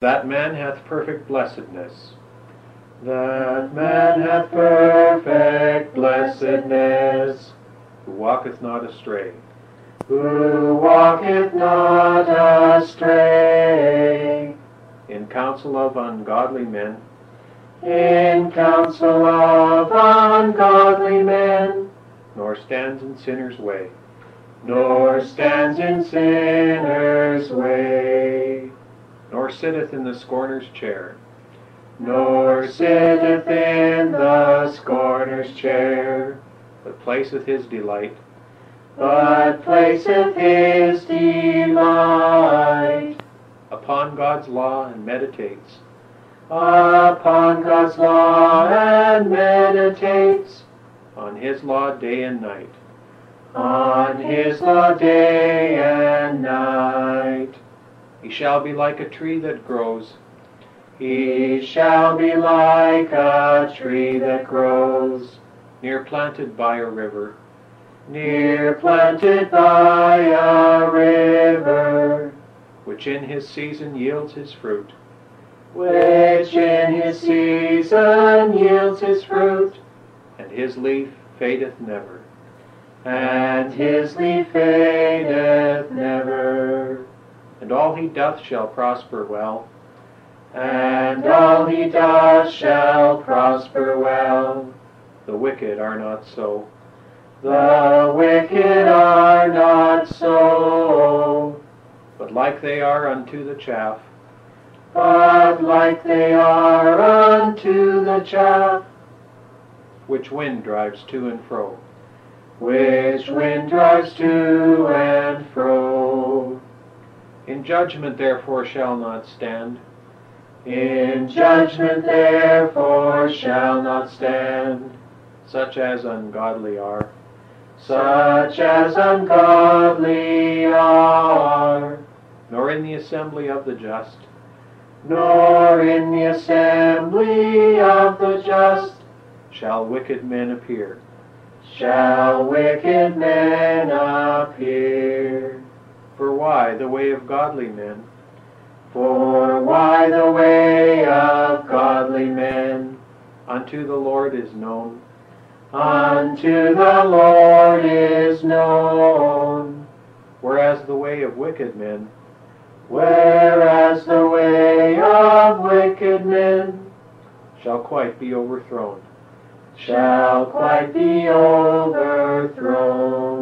That man hath perfect blessedness. That man hath perfect blessedness, who walketh not astray. Who walketh not astray. In counsel of ungodly men. In counsel of ungodly men. Nor stands in sinners' way. Nor stands in sinners' nor sitteth in the scorner's chair. Nor sitteth in the scorner's chair, but placeth his delight. But placeth his delight upon God's law and meditates. Upon God's law and meditates. On his law day and night. On his law day and night. He shall be like a tree that grows. He shall be like a tree that grows. Near planted by a river. Near planted by a river. Which in his season yields his fruit. Which in his season yields his fruit. And his leaf fadeth never and his leaf fadeth never and all he doth shall prosper well. And all he doth shall prosper well. The wicked are not so. The wicked are not so. But like they are unto the chaff. But like they are unto the chaff. Which wind drives to and fro. Which wind drives to and fro. In judgment therefore shall not stand. In judgment therefore shall not stand. Such as ungodly are. Such as ungodly are. Nor in the assembly of the just. Nor in the assembly of the just. Shall wicked men appear. Shall wicked men appear. For why the way of godly men? For why the way of godly men? Unto the Lord is known. Unto the Lord is known. Whereas the way of wicked men. Whereas the way of wicked men shall quite be overthrown. Shall quite be overthrown.